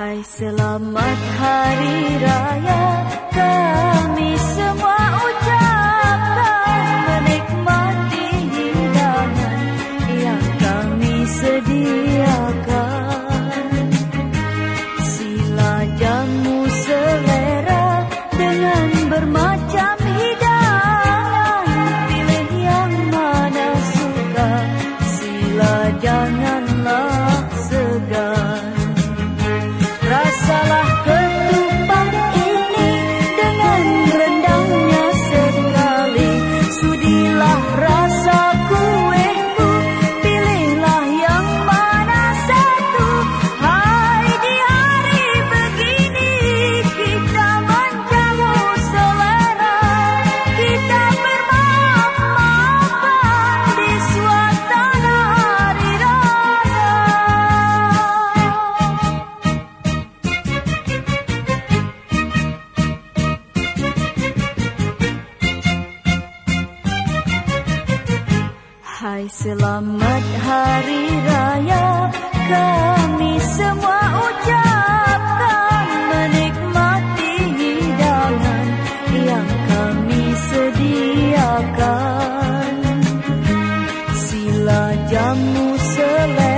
Hai selamat hari raya Hai selamat hari raya. Kami semua ucapkan Menikmati hidangan Yang kami sediakan. Sila jamu selera